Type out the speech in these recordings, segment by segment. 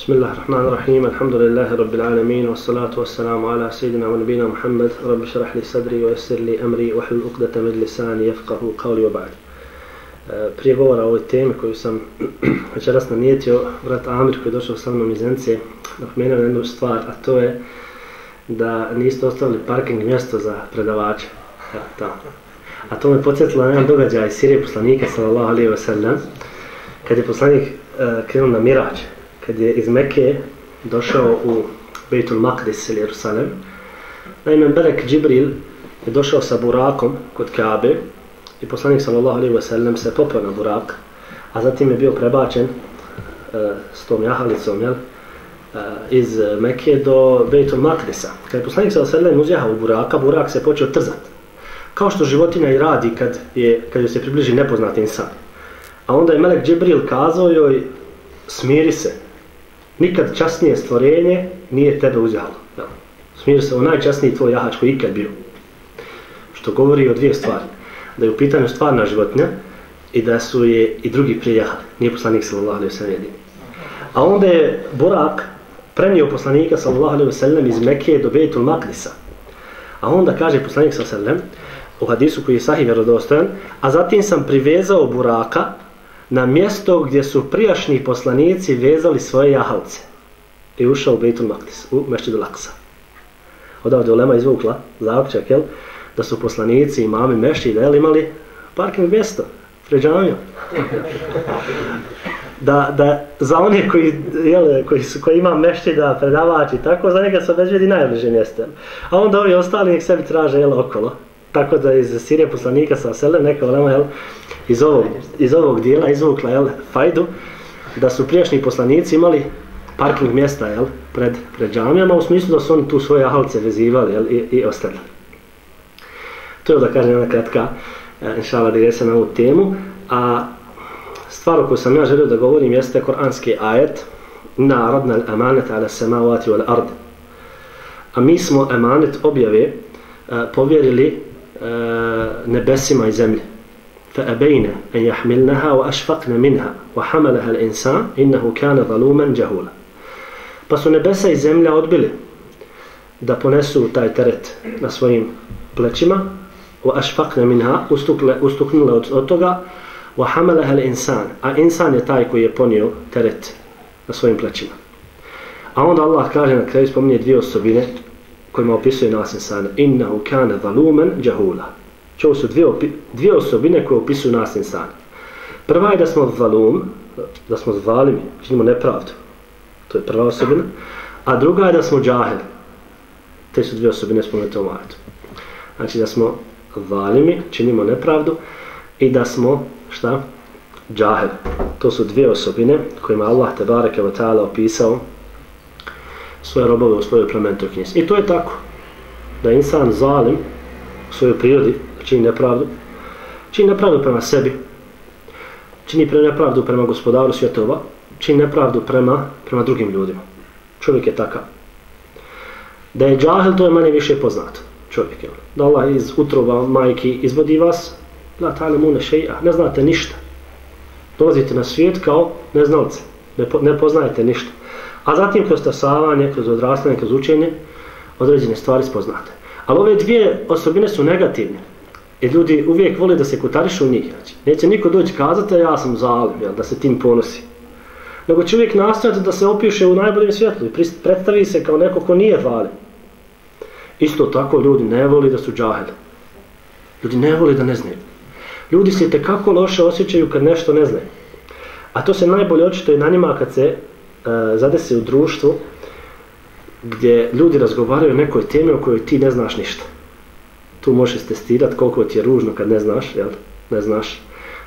بسم الله الرحمن الرحيم الحمد لله رب العالمين والصلاة والسلام على سيدنا ونبينا محمد رب اشرح لي صدري ويسر لي أمري واحلل عقدة من لساني يفقه قولي وبعد prije govora o ovoj temi koju sam večeras namijetio, brat Amir koji je došao sa mnom iz Encije, napomenuo na jednu stvar, a to je da niste ostavili parking mjesto za predavače. Ja, tamo. A to me podsjetilo na jedan događaj iz Sirije poslanika, sallallahu alaihi wa sallam, kad je poslanik uh, krenuo na Mirađ, kad je iz Mekke došao u Beitul Maqdis ili Jerusalem, naime Berek Džibril je došao sa burakom kod Kabe i poslanik sallallahu alaihi wasallam se popao na burak, a zatim je bio prebačen uh, s tom jahalicom, jel, uh, iz Mekke do Beitul Maqdisa. Kad je poslanik sallallahu alaihi ve sellem buraka, burak se počeo trzati. Kao što životinja i radi kad, je, kad joj se približi nepoznati insan. A onda je Melek Džibril kazao joj, smiri se, nikad časnije stvorenje nije tebe uzjalo. Ja. Smiri se, o najčasniji tvoj jahač koji ikad bio. Što govori o dvije stvari. Da je u pitanju stvarna životinja i da su je i drugi prije jahali. Nije poslanik sallallahu alaihi wa sallam jedini. A onda je Borak prenio poslanika sallallahu alaihi wa sallam iz Mekke do Bejtul Makdisa. A onda kaže poslanik sallallahu alaihi wa sallam u hadisu koji je sahih vjerodostojan, a zatim sam privezao Buraka na mjesto gdje su prijašnji poslanici vezali svoje jahalce i ušao u Bejtul Maktis, u Mešćidu Laksa. Odavde Ulema izvukla zaopćak, jel, da su poslanici i mami Mešćida, jel, imali parking mjesto, pređavio. Da, da za one koji, jel, koji, su, koji ima Mešćida, predavači, tako, za njega se obezvedi najbliže mjesto. A onda ovi ostali nek sebi traže, jel, okolo. Tako da iz Sirije poslanika sa Selem, neka Ulema, jel, iz ovog, iz ovog dijela izvukla jel, fajdu da su prijašnji poslanici imali parking mjesta jel, pred, pred džamijama u smislu da su oni tu svoje ahalce vezivali jel, i, i ostavili. To je da kažem jedna kratka e, inšala digresa na ovu temu. A stvar o kojoj sam ja želio da govorim jeste koranski ajet na radna amanet ala samavati wal ard. A mi smo emanet objave e, povjerili nebesima i zemlji. فأبين أن يحملنها وأشفقن منها وحملها الإنسان إنه كان ظلوما جهولا pa su nebesa i zemlja odbili da ponesu taj teret na svojim plećima wa ashfaqna minha ustukle ustuknule od, od toga wa hamalaha al-insan a insan je taj koji je ponio teret na svojim plećima a onda Allah kaže na kraju spominje dvije osobine kojima opisuje nas insana innahu kana zaluman džahula. Ovo su dvije, dvije osobine koje opisuju nas insani. Prva je da smo zalum, da smo zvalimi, činimo nepravdu. To je prva osobina. A druga je da smo džahel. Te su dvije osobine spomenute u majetu. Znači da smo zalimi, činimo nepravdu i da smo, šta? Džahel. To su dvije osobine kojima Allah te bareke wa ta'ala opisao svoje robove u svojoj plementoj knjizi. I to je tako. Da insan zalim u svojoj prirodi, čini nepravdu, čini nepravdu prema sebi, čini pre nepravdu prema gospodaru svjetova, čini nepravdu prema, prema drugim ljudima. Čovjek je takav. Da je džahil, to je manje više poznato. Čovjek je on. Da Allah iz utrova majki izvodi vas, la tale mu šeja, ne znate ništa. Dolazite na svijet kao neznalce, ne, po, ne poznajete ništa. A zatim kroz tasavanje, kroz odrastanje, kroz učenje, određene stvari spoznate. Ali ove dvije osobine su negativne. I ljudi uvijek vole da se kutarišu u njih. Znači, neće niko doći kazati, ja sam zalim, jel, da se tim ponosi. Nego će uvijek nastojati da se opiše u najboljem svjetlu i predstavi se kao neko ko nije valim. Isto tako ljudi ne voli da su džahili. Ljudi ne voli da ne znaju. Ljudi se kako loše osjećaju kad nešto ne znaju. A to se najbolje očito i na njima kad se E, zadesi u društvu gdje ljudi razgovaraju o nekoj temi o kojoj ti ne znaš ništa tu možeš testirati koliko ti je ružno kad ne znaš, jel? ne znaš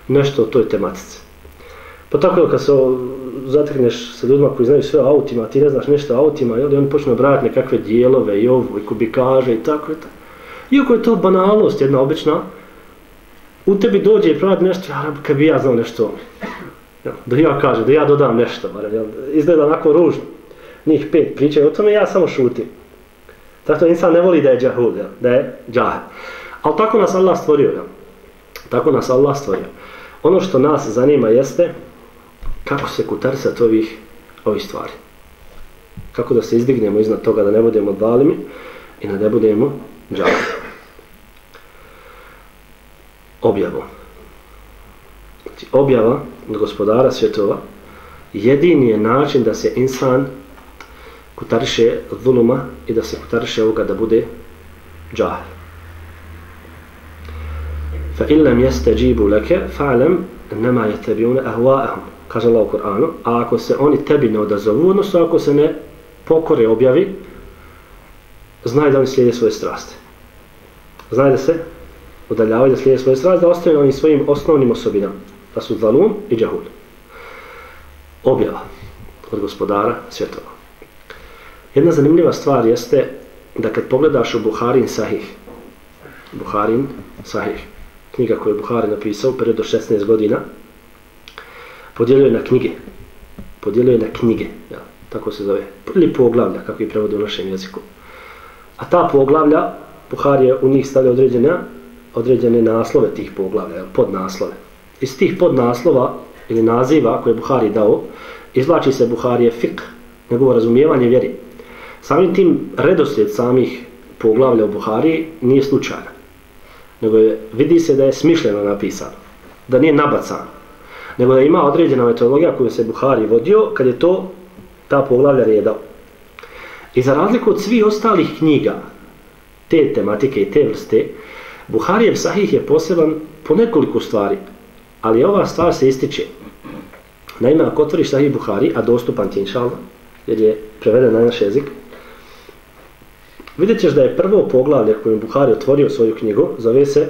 nešto o toj tematici. Pa tako je kad se zatekneš sa ljudima koji znaju sve o autima, ti ne znaš ništa o autima, jel? i oni počnu brati nekakve dijelove i ovo, i kubikaže i tako i tako. Iako je to banalnost jedna obična, u tebi dođe i pravi nešto, ja, kad bi ja znao nešto jel? da ja kažem, da ja dodam nešto, jel? izgleda onako ružno. Njih pet pričaju o tome, ja samo šutim. Zato insan ne voli da je džahul, da je džahil. Ali tako nas Allah stvorio. jel. Tako nas Allah stvorio. Ono što nas zanima jeste kako se kutarsati ovih, ovih stvari. Kako da se izdignemo iznad toga da ne budemo dvalimi i da ne budemo džavali. Objavom. Znači, objava gospodara svjetova jedini je način da se insan kutariše zuluma i da se kutariše ovoga da bude džahil. Fa illam yastajibu laka fa'lam annama yattabi'una ahwa'ahum. Kaže Allah u Kur'anu, a ako se oni tebi ne odazovu, odnosno ako se ne pokore objavi, znaj da oni slijede svoje strasti. Znaj da se udaljavaju da slijede svoje strasti, da ostaju oni svojim osnovnim osobinama, Pa su zalun i džahul. Objava od gospodara svjetova. Jedna zanimljiva stvar jeste da kad pogledaš u Buharin Sahih, Buharin Sahih, knjiga koju je Buhari napisao u periodu 16 godina, podijelio je na knjige. Podijelio je na knjige, ja, tako se zove. Ili poglavlja, kako je prevode u našem jeziku. A ta poglavlja, Buhari je u njih stavio određene, određene naslove tih poglavlja, podnaslove. Iz tih podnaslova ili naziva koje je Buhari dao, izvlači se Buharije fik, njegovo razumijevanje vjeri. Samim tim redoslijed samih poglavlja u Buhari nije slučajan. Nego je, vidi se da je smišljeno napisano. Da nije nabacano. Nego da ima određena metodologija koju se Buhari vodio kad je to ta poglavlja redao. I za razliku od svih ostalih knjiga te tematike i te vrste, Buharijev sahih je poseban po nekoliko stvari. Ali ova stvar se ističe. Naime, ako otvoriš sahih Buhari, a dostupan ti inšalva, jer je preveden na naš jezik, Vidjet ćeš da je prvo poglavlje kojim Buhari otvorio svoju knjigu, zove se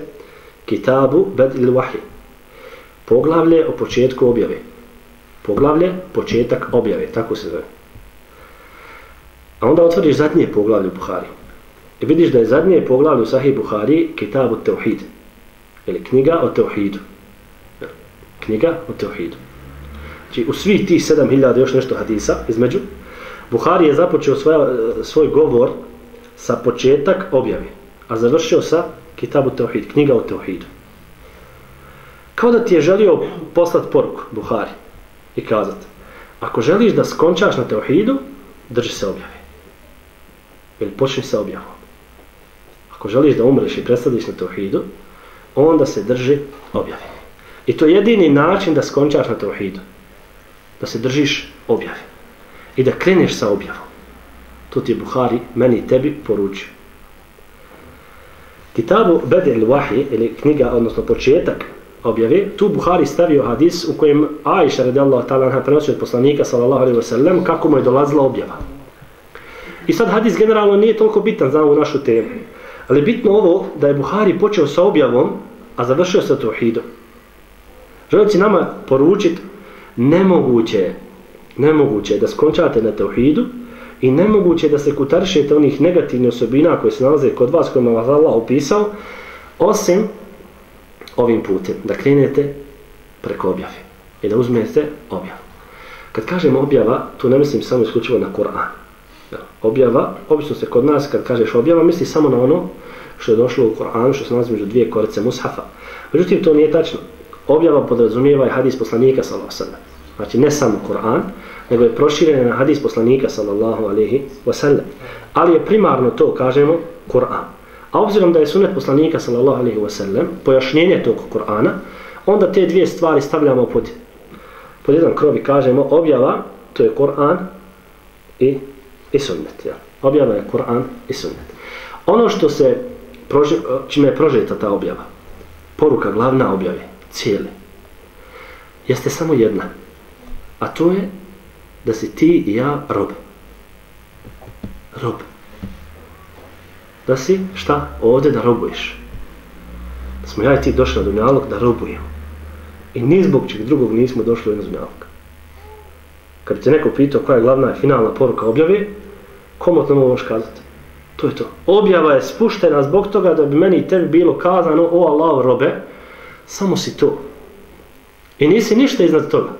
Kitabu Bed il Wahi. Poglavlje o početku objave. Poglavlje, početak objave, tako se zove. A onda otvoriš zadnje poglavlje u Buhari. I vidiš da je zadnje poglavlje u Sahih Buhari Kitabu Teuhid. Ili knjiga o Teuhidu. Knjiga o Teuhidu. Znači u svih tih 7000 još nešto hadisa između, Buhari je započeo svoja, e, svoj govor sa početak objave, a završio sa Kitabu Teohid, knjiga o Teohidu. Kao da ti je želio poslati poruku Buhari i kazati, ako želiš da skončaš na Teohidu, drži se objave. Ili počni sa objavom. Ako želiš da umreš i prestadiš na Teohidu, onda se drži objave. I to je jedini način da skončaš na Teohidu. Da se držiš objave. I da kreneš sa objavom. To ti je Buhari meni i tebi poručio. Kitabu Bede il Wahi, ili knjiga, odnosno početak objave, tu Buhari stavio hadis u kojem Aisha radijallahu ta'ala anha prenosi od poslanika sallallahu alaihi wasallam kako mu je dolazila objava. I sad hadis generalno nije toliko bitan za ovu našu temu. Ali bitno ovo da je Buhari počeo sa objavom, a završio sa tauhidom. Želim nama poručiti nemoguće, nemoguće da skončate na tauhidu, i nemoguće da se kutaršete onih negativnih osobina koje se nalaze kod vas kojima vas Allah opisao, osim ovim putem, da krenete preko objave i da uzmete objavu. Kad kažem objava, tu ne mislim samo isključivo na Kur'an. Objava, obično se kod nas kad kažeš objava, misli samo na ono što je došlo u Kur'anu, što se nalazi među dvije korice mushafa. Međutim, to nije tačno. Objava podrazumijeva i hadis poslanika sallallahu alejhi ve sellem. Znači, ne samo Kur'an, nego je proširen na hadis poslanika sallallahu alejhi ve sellem. Ali je primarno to, kažemo, Kur'an. A obzirom da je sunnet poslanika sallallahu alejhi ve sellem pojašnjenje tog Kur'ana, onda te dvije stvari stavljamo pod, pod jedan krov i kažemo objava, to je Kur'an i, i sunnet. Ja. Objava je Kur'an i sunnet. Ono što se, prože, čime je prožeta ta objava, poruka glavna objave, cijele, jeste samo jedna. A to je da si ti i ja rob. Rob. Da si šta? Ovdje da robuješ. Da smo ja i ti došli na dunjalog da robujemo. I ni zbog čeg drugog nismo došli na dunjalog. Kad bi te neko pitao koja je glavna i finalna poruka objave, komotno možeš kazati. To je to. Objava je spuštena zbog toga da bi meni i tebi bilo kazano o Allah robe, samo si to. I nisi ništa iznad toga.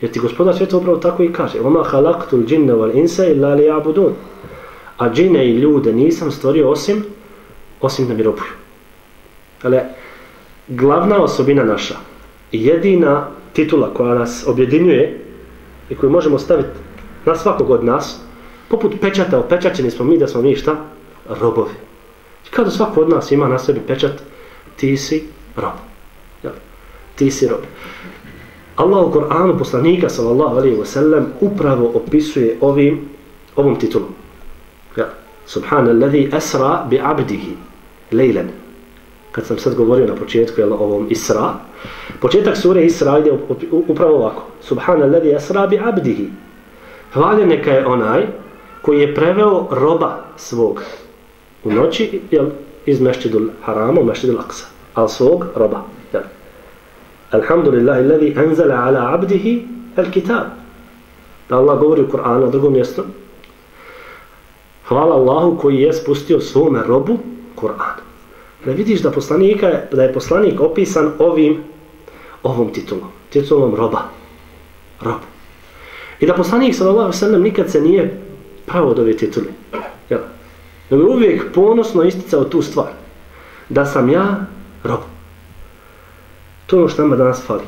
Jer ti gospodar svijeta upravo tako i kaže Oma halaktul džinne wal insa illa li abudun A džine i ljude nisam stvorio osim osim da mi robuju. Ale, glavna osobina naša jedina titula koja nas objedinjuje i koju možemo staviti na svakog od nas Poput pečata, opečaćeni smo mi da smo mi šta? Robovi. Kada svako od nas ima na sebi pečat, ti si rob. Ti si rob. Allah u Koranu poslanika sallallahu alaihi wa sallam upravo opisuje ovim, ovom titulom. Ja. Subhanallazi asra bi abdihi lejlen. Kad sam sad govorio na početku jel, ovom Isra, početak sure Isra ide upravo ovako. Subhanallazi asra bi abdihi. Hvaljen neka je onaj koji je preveo roba svog u noći jel, iz mešćidul harama u mešćidul aksa. Al svog roba. Jel. Alhamdulillah الذي أنزل على عبده al-kitab. Da Allah govori u Kur'anu na drugom mjestu. Hvala Allahu koji je spustio svome robu Kur'an. da vidiš da poslanika da je poslanik opisan ovim ovom titulom, titulom roba. Rob. I da poslanik sallallahu alejhi ve sellem nikad se nije pravo od ove titule. Jel? Nego uvijek ponosno isticao tu stvar. Da sam ja rob. To je ono što nama danas fali.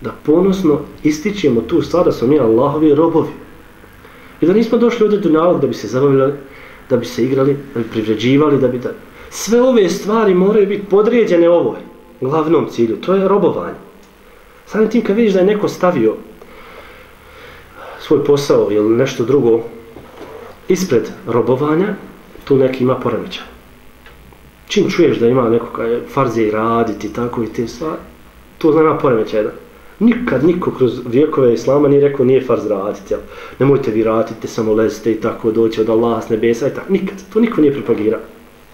Da ponosno ističemo tu stvar da smo mi Allahovi robovi. I da nismo došli ovdje do nalog da bi se zabavili, da bi se igrali, da bi privređivali, da bi da... Sve ove stvari moraju biti podređene ovoj glavnom cilju. To je robovanje. Samim tim kad vidiš da je neko stavio svoj posao ili nešto drugo ispred robovanja, tu neki ima poremećaj čim čuješ da ima neko kaj farzije raditi tako i te stvari, to zna na poremeća jedan. Nikad niko kroz vijekove islama nije rekao nije farz raditi, jel? nemojte vi raditi, samo lezite i tako doći od Allaha s nebesa i tako. Nikad, to niko nije propagirao.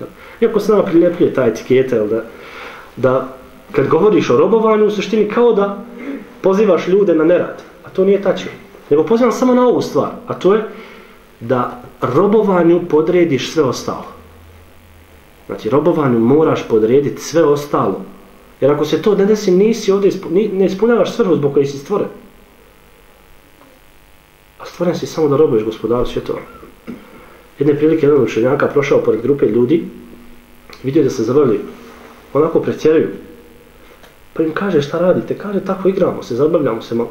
Jel? Iako se nama priljepljuje ta etiketa, jel? Da, da kad govoriš o robovanju, u suštini kao da pozivaš ljude na nerad, a to nije tačno. Nego pozivam samo na ovu stvar, a to je da robovanju podrediš sve ostalo. Znači, robovanju moraš podrediti sve ostalo. Jer ako se to ne desi, nisi ovdje, ne ispunjavaš svrhu zbog koje si stvoren. A stvoren si samo da robuješ gospodaru svjetova. Jedne prilike, jedan učenjaka prošao pored grupe ljudi, vidio da se zabavljaju. Onako pretjeruju. Pa im kaže šta radite? Kaže tako igramo se, zabavljamo se malo.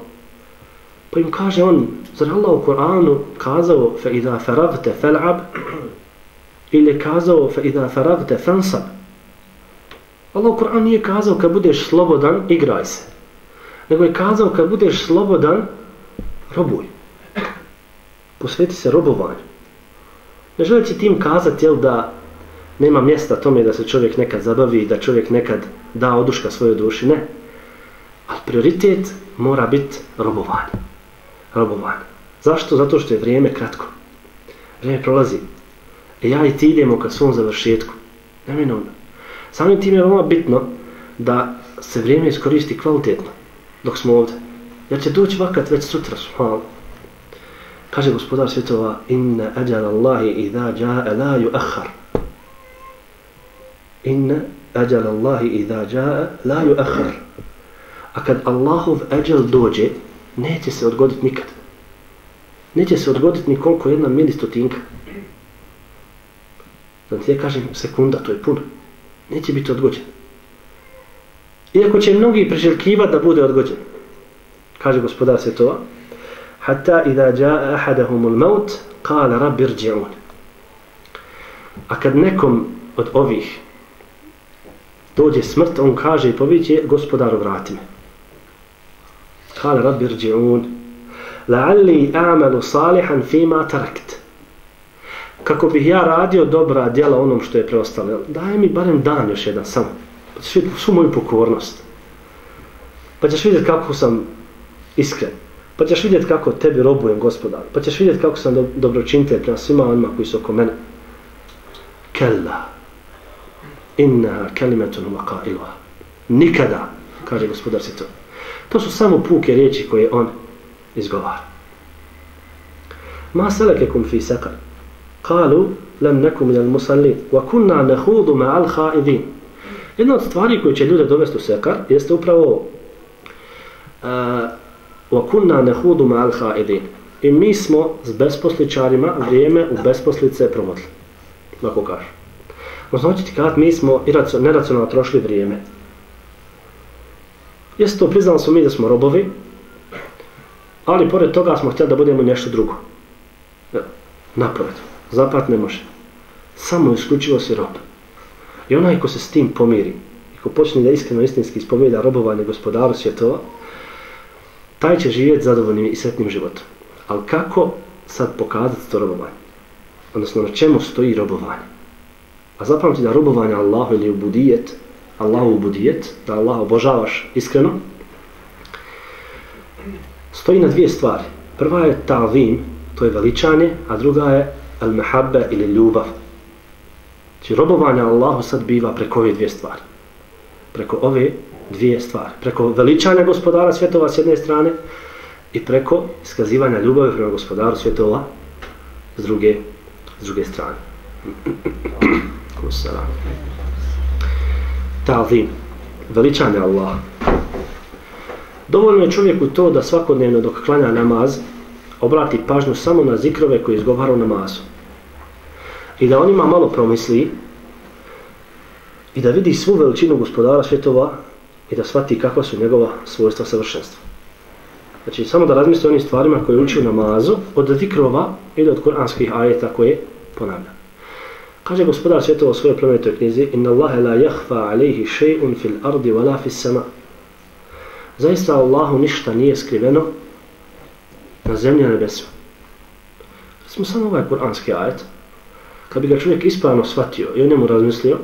Pa im kaže on, zar Allah u Koranu kazao fe idha faravte fel'ab ili je kazao فَإِذَا فَرَغْتَ faragta Allah u Kur'an nije kazao kad budeš slobodan igraj se. Nego je kazao kad budeš slobodan robuj. Posveti se robovanju. Ne želeći tim kazati jel da nema mjesta tome da se čovjek nekad zabavi da čovjek nekad da oduška svojoj duši. Ne. Ali prioritet mora biti robovanje. Robovanje. Zašto? zato što je vrijeme kratko. Vrijeme prolazi. E ja i ti idemo ka svom završetku. Neminovno. Samim tim je veoma bitno da se vrijeme iskoristi kvalitetno dok smo ovdje. Jer će doći vakat već sutra, subhanu. Kaže gospodar svjetova, inna ađal Allahi idha ja'a la yu'akhar. Inna ađal Allahi idha ja'a la yu'akhar. A kad Allahov ađal dođe, neće se odgoditi nikad. Neće se odgoditi nikoliko jedna milistotinka. Znači ja kažem sekunda, to je puno. Neće biti odgođen. Iako će mnogi priželjkivati da bude odgođen. Kaže gospodar svjetova. Hatta idha ja'a ahadahumul maut, kala rabbi rđe'un. A kad nekom od ovih dođe smrt, on kaže i poviće, gospodaru vrati me. Kala rabbi rđe'un. La'alli a'malu salihan fima tarakt kako bih ja radio dobra djela onom što je preostalo. Daj mi barem dan još jedan samo. Pa ćeš vidjeti svu moju pokornost. Pa ćeš vidjeti kako sam iskren. Pa ćeš vidjeti kako tebi robujem gospodar. Pa ćeš vidjeti kako sam do, dobročinitelj prema svima onima koji su oko mene. Kella. Inna kelimetun maka ilva. Nikada, kaže gospodar se to. To su samo puke riječi koje on izgovara. Ma selekekum fi sekar. Kalu, lem neku minel musallin, wa kunna nehudu ma'al haidin. Jedna od stvari koje će ljude dovesti u sekar, jeste upravo ovo. Wa kunna nehudu ma'al haidin. I mi smo s besposličarima vrijeme u besposlice provodili. Ako kaže. Možda hoćete kad mi smo neracionalno trošili vrijeme. Jeste to priznali smo mi da smo robovi, ali pored toga smo htjeli da budemo nešto drugo. Ja Naprotiv, Zaprat ne može. Samo isključivo si rob. I onaj ko se s tim pomiri, i ko počne da iskreno istinski ispoveda robovanje gospodaru svjetova, taj će živjeti zadovoljnim i sretnim životom. Ali kako sad pokazati to robovanje? Odnosno, na čemu stoji robovanje? A zapamti da robovanje Allahu ili ubudijet, Allahu ubudijet, da Allah obožavaš iskreno, stoji na dvije stvari. Prva je ta'vim, to je veličanje, a druga je al mahabba ili ljubav. Znači, robovanje Allahu sad biva preko ove dvije stvari. Preko ove dvije stvari. Preko veličanja gospodara svjetova s jedne strane i preko iskazivanja ljubavi prema gospodaru svjetova s druge, s druge strane. Kusara. Ta'zim. Veličanje Allaha. Dovoljno je čovjeku to da svakodnevno dok klanja namaz obrati pažnju samo na zikrove koje izgovara u namazu. I da on ima malo promisli i da vidi svu veličinu gospodara svjetova i da shvati kakva su njegova svojstva savršenstva. Znači, samo da razmisli o onim stvarima koje uči u namazu, od zikrova ili od kuranskih ajeta koje ponavlja. Kaže gospodar svjetova u svojoj plemenitoj knjizi Inna Allahe la jahfa alaihi še'un fil ardi wa la fis sama. Zaista Allahu ništa nije skriveno na zemlji na nebesima. Smo samo ovaj kuranski ajet, kad bi ga čovjek ispravno shvatio i o njemu razmislio,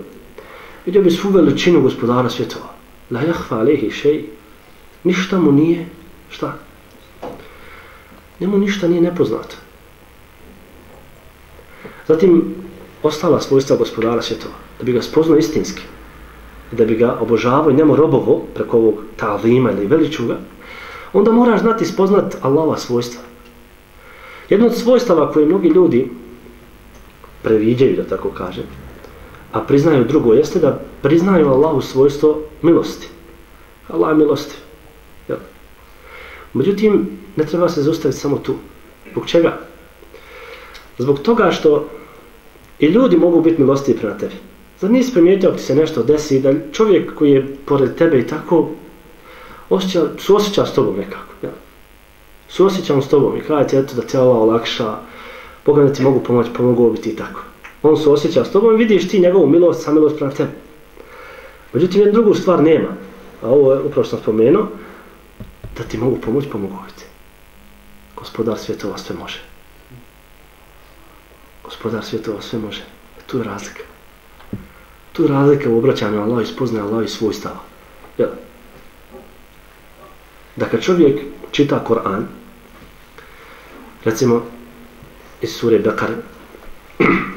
vidio bi svu veličinu gospodara svjetova. La jahva alehi šej, ništa mu nije, šta? Njemu ništa nije nepoznato. Zatim, ostala svojstva gospodara svjetova, da bi ga spoznao istinski, da bi ga obožavao i njemu robovo preko ovog ta'zima ili veličuga, onda moraš znati spoznat Allahova svojstva. Jedno od svojstava koje mnogi ljudi previđaju, da tako kažem, a priznaju drugo, jeste da priznaju Allahu svojstvo milosti. Allah je milosti. Jel? Međutim, ne treba se zaustaviti samo tu. Zbog čega? Zbog toga što i ljudi mogu biti milostivi prema tebi. Zar nisi primijetio ako ti se nešto desi, da čovjek koji je pored tebe i tako osjeća, suosjeća s tobom nekako. Ja. Suosjećam s tobom i kada ti eto da te ova olakša, Boga da ti mogu pomoći, pomogu pa biti i tako. On se osjeća s tobom i vidiš ti njegovu milost, samilost prav prema tebi. Međutim, jednu drugu stvar nema. A ovo je upravo što sam spomenuo, da ti mogu pomoći, pomogu pa biti. Gospodar svjetova sve može. Gospodar svjetova sve može. E, tu je razlika. Tu je razlika u obraćanju Allah i spoznaje Allah i svoj stav. Jel? Da kad čovjek čita Koran, recimo iz sure Bekare,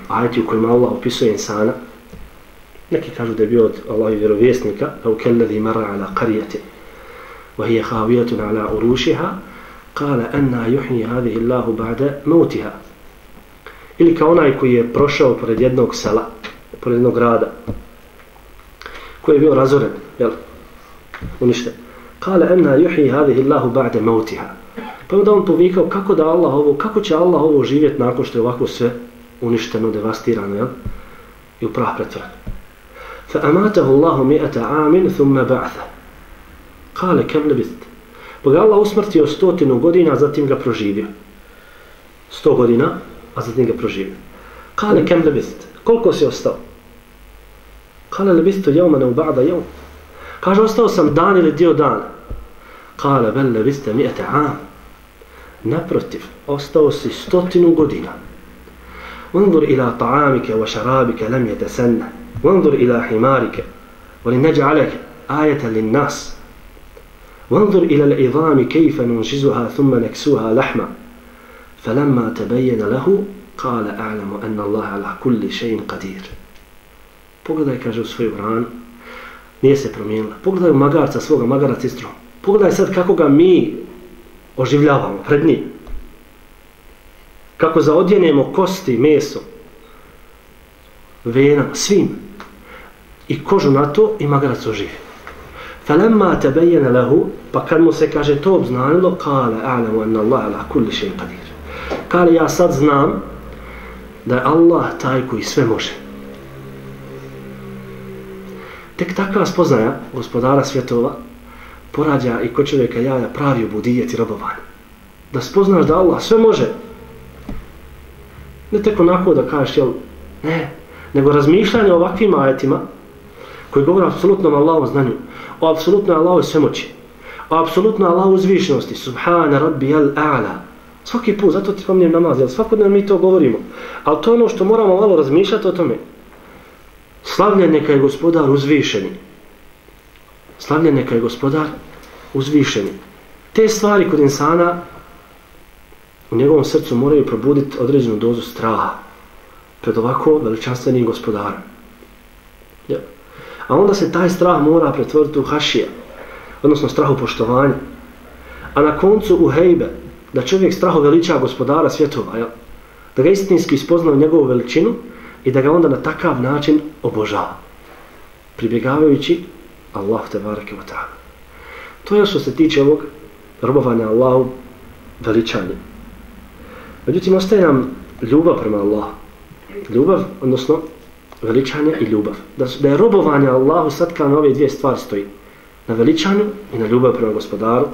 ajeti u kojima Allah opisuje insana, neki kažu da je bio od Allahi vjerovjesnika, au kelladi mara ala qarijati, wa hiya khaviyatun ala urušiha, kala anna juhni hadihi Allahu ba'da mautiha. Ili kao onaj koji je prošao pored jednog sela, pored jednog grada, koji je bio razoren, jel, uništen. Kale enna juhi hadihi Allahu ba'de mautiha. Pa onda on povikao kako da Allah ovo, kako će Allah ovo živjeti nakon što je ovako sve uništeno, devastirano, jel? I u prah pretvrano. Fa amatahu Allahu mi'ata amin thumma ba'atha. Kale kem lebist. Pa ga Allah usmrtio stotinu godina, zatim ga proživio. Sto godina, a zatim ga proživio. Kale kem lebist. Koliko si ostao? Kale lebistu jevmane u ba'da jevm. Kaže, ostao sam dan ili dio dana. Kale, velle, vi ste mijete am. Naprotiv, ostao si stotinu godina. Undur ila ta'amike wa šarabike lem jete senne. Undur ila himarike. Voli neđa'alek ajeta lin nas. وانظر إلى العظام كيف ننشزها ثم نكسوها لحما فلما تبين له قال أعلم أن الله على كل شيء قدير Pogledaj, kaže u svoju ranu, nije se promijenila. Pogledaj u magarca svoga, magarac istro. Pogledaj sad kako ga mi oživljavamo pred njim. Kako zaodjenemo kosti, meso, vena, svim. I kožu na to i magarac oživi. Falemma tebejene lehu, pa kad mu se kaže to obznanilo, kale a'lamu anna Allah ala kulli še qadir. Kale ja sad znam da je Allah taj koji sve može. Tek takva spoznaja gospodara svjetova porađa i kod čovjeka javlja pravi obudijet i robovanje. Da spoznaš da Allah sve može. Ne tek onako da kažeš, jel, ne, nego razmišljanje o ovakvim ajetima, koji govore o apsolutnom Allahom znanju, o apsolutnoj Allahom svemoći, o apsolutnoj Allahom uzvišenosti, subhana rabbi jel a'la. Svaki put, zato ti spominjem namaz, jel, svakodnevno mi to govorimo. Ali to je ono što moramo malo razmišljati o tome. Slavljen neka je gospodar uzvišeni. Slavljen neka je gospodar uzvišeni. Te stvari kod insana u njegovom srcu moraju probuditi određenu dozu straha pred ovako veličanstvenim gospodarom. Ja. A onda se taj strah mora pretvoriti u hašija, odnosno strahu poštovanja. A na koncu u hejbe, da čovjek strahu veliča gospodara svjetova, ja. da ga istinski spozna u njegovu veličinu i da ga onda na takav način obožava. Pribjegavajući Allah te barake wa ta'ala. To je ono što se tiče ovog robovanja Allahu veličanjem. Međutim, ostaje nam ljubav prema Allahu. Ljubav, odnosno veličanje i ljubav. Da, da je robovanje Allahu sad kao na ove dvije stvari stoji. Na veličanju i na ljubav prema gospodaru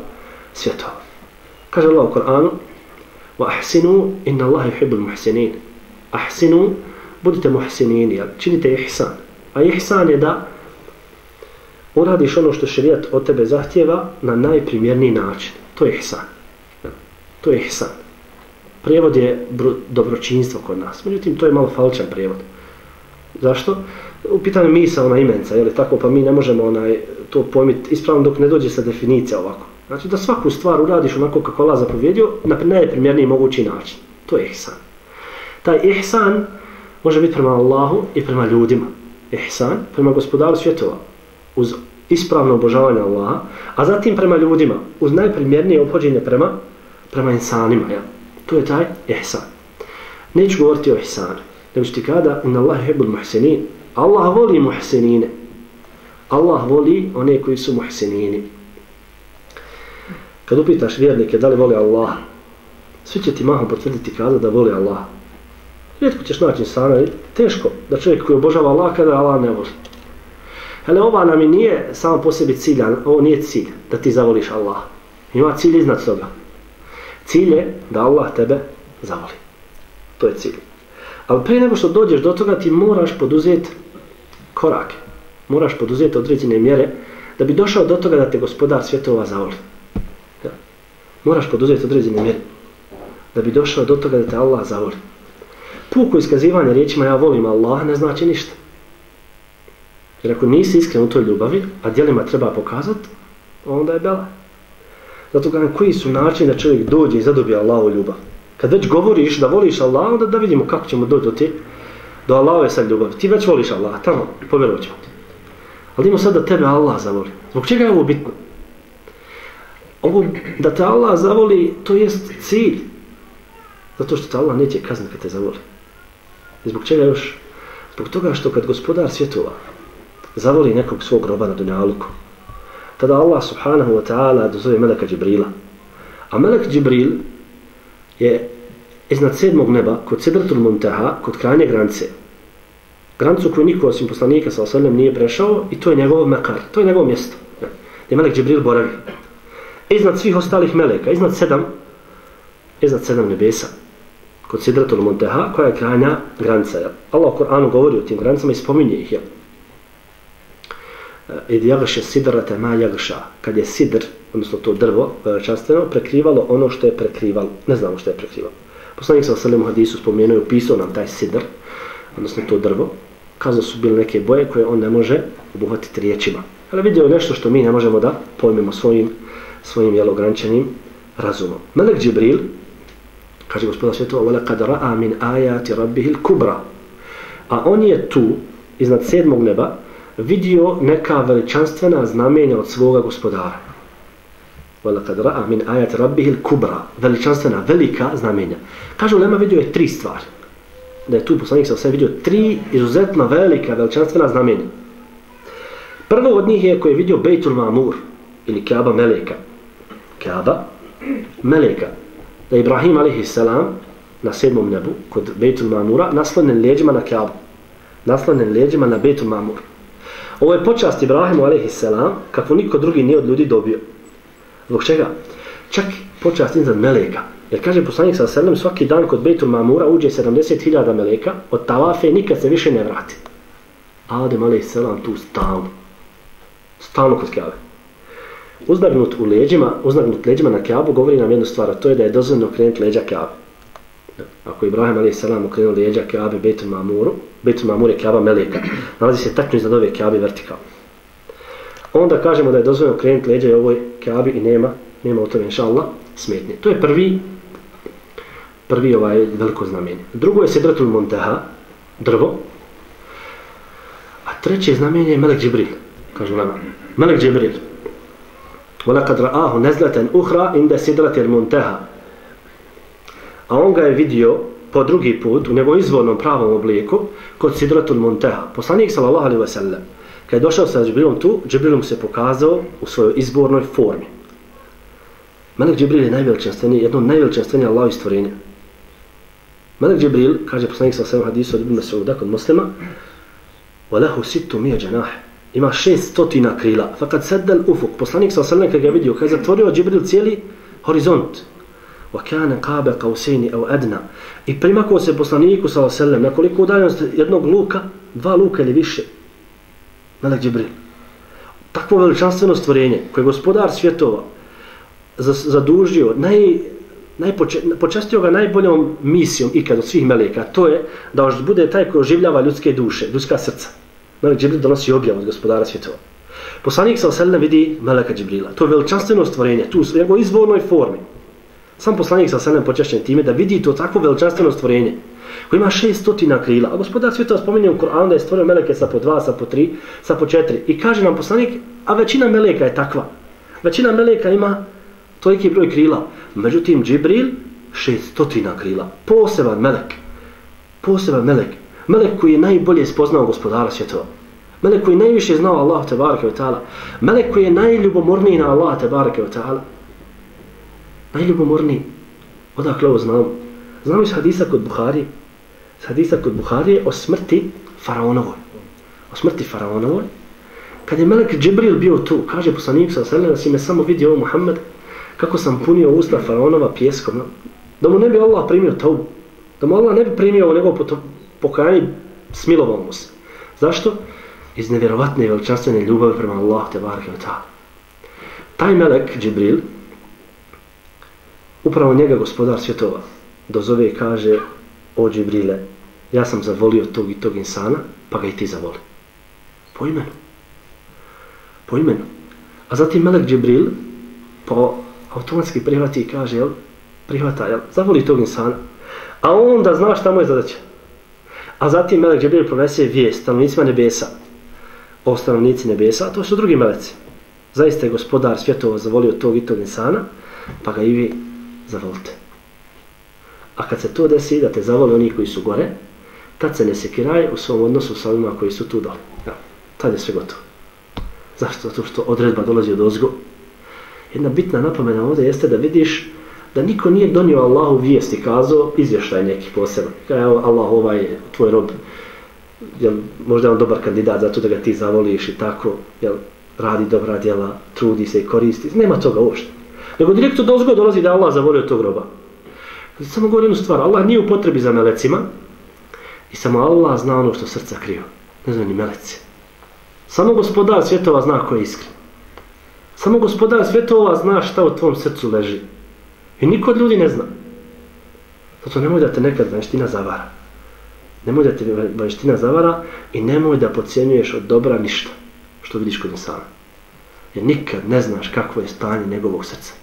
svjetova. Kaže Allah u Koranu Wa ahsinu inna يُحِبُّ الْمُحْسِنِينَ muhsinin. Ahsinu, budite muhsinini, činite ihsan. A ihsan je da uradiš ono što šerijat od tebe zahtjeva na najprimjerniji način. To je ihsan. To je ihsan. Prijevod je dobročinstvo kod nas. Međutim, to je malo falčan prijevod. Zašto? U pitanju misa, ona imenca, je li tako, pa mi ne možemo onaj, to pojmiti ispravno dok ne dođe sa definicija ovako. Znači da svaku stvar uradiš onako kako Allah zapovjedio na najprimjerniji mogući način. To je ihsan. Taj ihsan može biti prema Allahu i prema ljudima. Ihsan prema gospodaru svjetova uz ispravno obožavanje Allaha, a zatim prema ljudima uz najprimjernije obhođenje prema prema insanima. Ja. To je taj ihsan. Neću govoriti o ihsanu, nego ću ti kada in Allah hebul muhsinin. Allah voli muhsinine. Allah voli one koji su muhsinini. Kad upitaš vjernike da li voli Allah, svi će ti mahom potvrditi kada da voli Allah. Rijetko ćeš naći insana, teško da čovjek koji obožava Allah kada Allah ne voli. Hele, ova nam i nije samo po sebi ciljan, ovo nije cilj da ti zavoliš Allah. Ima cilj iznad toga. Cilj je da Allah tebe zavoli. To je cilj. Ali prije nego što dođeš do toga ti moraš poduzeti korake. Moraš poduzeti određene mjere da bi došao do toga da te gospodar svjetova zavoli. Ja. Moraš poduzeti određene mjere da bi došao do toga da te Allah zavoli. Puko iskazivanje riječima ja volim Allah ne znači ništa. Jer ako nisi iskren u toj ljubavi, a dijelima treba pokazati, onda je bela. Zato kada koji su načini da čovjek dođe i zadobije Allahu ljubav. Kad već govoriš da voliš Allah, onda da vidimo kako ćemo doći do te, do Allahove sad ljubavi. Ti već voliš Allah, tamo, povjerovat ćemo ti. Ali imamo sad da tebe Allah zavoli. Zbog čega je ovo bitno? Ovo, da te Allah zavoli, to jest cilj. Zato što te Allah neće kazniti kad te zavoli. I zbog čega još? Zbog toga što kad gospodar svjetova zavoli nekog svog roba na dunjaluku, tada Allah subhanahu wa ta'ala dozove Meleka Džibrila. A Melek Džibril je iznad sedmog neba, kod Sidratul Muntaha, kod krajnje granice. Granicu koju niko osim poslanika sa osadnem nije prešao i to je njegov mekar, to je njegovo mjesto. Gdje Melek Džibril boravi. Iznad svih ostalih meleka, iznad sedam, iznad sedam nebesa, kod Sidratul Muntaha, koja je krajnja granica. Allah u Koranu govori o tim granicama i spominje ih. Jel? Eh, id jagše sidrate ma jagša, kad je sidr, odnosno to drvo, eh, veličanstveno, prekrivalo ono što je prekrivalo. Ne znamo što je prekrivalo. Poslanik sa Salim Hadisu spomenuo i upisao nam taj sidr, odnosno to drvo, kazao su bile neke boje koje on ne može obuhvatiti riječima. Ali vidio je nešto što mi ne možemo da pojmemo svojim, svojim jel, ograničenim razumom. Melek Džibril, kaže gospoda svjetova, vole kad ra'a min ajati rabbihil kubra. A on je tu, iznad sedmog neba, vidio neka veličanstvena znamenja od svoga gospodara. Vala kad ra'a min ajat rabbihil kubra, veličanstvena, velika znamenja. Kaže Ulema vidio je tri stvari. Da je tu poslanik sa sve vidio tri izuzetno velika, veličanstvena znamenja. Prvo od njih je koji je vidio Bejtul Mamur, ili Kaaba Meleka. Kaaba Meleka. Da je Ibrahim a.s. na sedmom nebu, kod Bejtul Mamura, naslonen leđima na Kaabu. Naslonen leđima na Bejtul Mamur. Ovo je počast Ibrahimu a.s. kako niko drugi nije od ljudi dobio. Zbog čega? Čak počast iznad meleka. Jer kaže poslanik sa selem, svaki dan kod Bejtul Mamura uđe 70.000 meleka, od tavafe nikad se više ne vrati. Adem a.s. selam tu stalno. Stalno kod kjave. Uznagnut u leđima, uznagnut leđima na kjabu govori nam jednu stvar, a to je da je dozvoljno krenuti leđa kjabe. Ako Ibrahim alaih selam okrenuo leđa kjabe Bejtul Mamuru, Bejtul Mamur je kjaba meleka, nalazi se tačno iznad ove kjabe vertikalno. Onda kažemo da je dozvoljeno okrenuti leđa i ovoj kjabi i nema, nema u tome inša Allah smetnje. To je prvi prvi ovaj veliko znamenje. Drugo je Sidratul Muntaha, drvo. A treće znamenje je Melek Džibril, kažu nama. Melek Džibril. وَلَكَدْ رَآهُ نَزْلَةً أُخْرَى إِنْدَ سِدْرَةِ الْمُنْتَهَا A on ga je vidio po drugi put u njegovom izvornom pravom obliku kod Sidratul Muntaha. Poslanik sallallahu alaihi wa sallam kad je došao sa Džibrilom tu, Džibril mu se pokazao u svojoj izbornoj formi. Melek Džibril je najveličanstveniji, jedno od najveličanstvenije Allahovi stvorenja. Melek Džibril, kaže poslanik sa svema hadisu od Ibn Mas'uda kod muslima, وَلَهُ سِتُّ مِيَ جَنَاهِ Ima šest stotina krila. Fakad seddal ufuk. Poslanik sa svema kad ga vidio, kad je zatvorio Džibril cijeli horizont. وَكَانَ قَابَ قَوْسَيْنِ أَوْ أَدْنَا I primakao se poslaniku sa svema na koliko udaljenost jednog luka, dva luka ili više. Melek Džibril. Takvo veličanstveno stvorenje koje je gospodar svjetova zadužio, naj, najpočestio ga najboljom misijom ikad od svih meleka, to je da ož bude taj koji oživljava ljudske duše, ljudska srca. Melek Džibril donosi objav od gospodara svjetova. Poslanik sa oselina vidi Meleka Džibrila. To je veličanstveno stvorenje, tu u njegovoj izvornoj formi. Sam poslanik sa oselina počešćen time da vidi to takvo veličanstveno stvorenje koji ima šest stotina krila. A gospodar svjetova spominje u Koranu da je stvorio meleke sa po dva, sa po tri, sa po četiri. I kaže nam poslanik, a većina meleka je takva. Većina meleka ima toliki broj krila. Međutim, Džibril, šest stotina krila. Poseban melek. Poseban melek. Melek koji je najbolje spoznao gospodara svjetova. Melek koji najviše znao Allah te ve ta'ala. Melek koji je najljubomorniji na Allah te ve ta'ala. Najljubomorniji. Odakle ovo znam? Znam iz hadisa kod Buhari. Iz hadisa kod Buhari o smrti faraonovoj. O smrti faraonovoj. Kad je Melek Džibril bio tu, kaže poslanik sa sele da si me samo vidio ovo Muhammed, kako sam punio usta faraonova pjeskom, da mu ne bi Allah primio to, da mu Allah ne bi primio ovo nego pokajanje, smilovao mu se. Zašto? Iz nevjerovatne i veličanstvene ljubavi prema Allah te barke ta. Taj melek, Džibril, upravo njega gospodar svjetova, dozove i kaže, o Džibrile, ja sam zavolio tog i tog insana, pa ga i ti zavoli. Po imenu. Po imenu. A zatim melek Džibril, po automatski prihvati i kaže, jel, prihvata, jel, zavoli tog insana. A onda zna šta mu je zadaća. A zatim Melek Džibril pronese vijest stanovnicima nebesa. O stanovnici nebesa, a to su drugi meleci. Zaista je gospodar svjetova zavolio tog i tog insana, pa ga i vi zavolite. A kad se to desi, da te zavoli oni koji su gore, tad se ne sekiraj u svom odnosu sa ovima koji su tu dole. Ja, tad je sve gotovo. Zašto? Zato što odredba dolazi od ozgo, jedna bitna napomena ovdje jeste da vidiš da niko nije donio Allahu vijest i kazao izvještaj neki poseban. Evo Allah ovaj tvoj rob, jel, možda je on dobar kandidat zato da ga ti zavoliš i tako, jel, radi dobra djela, trudi se i koristi. Nema toga uopšte. Nego direktno do ozgo dolazi da Allah zavolio tog roba. Samo govori jednu stvar, Allah nije u potrebi za melecima i samo Allah zna ono što srca kriju. Ne zna ni meleci. Samo gospodar svjetova zna ko je iskren. Samo gospodar svjetova zna šta u tvom srcu leži. I niko od ljudi ne zna. Zato nemoj da te nekad vanština zavara. Nemoj da te vanština zavara i nemoj da pocijenjuješ od dobra ništa što vidiš kod insana. Jer nikad ne znaš kakvo je stanje njegovog srca.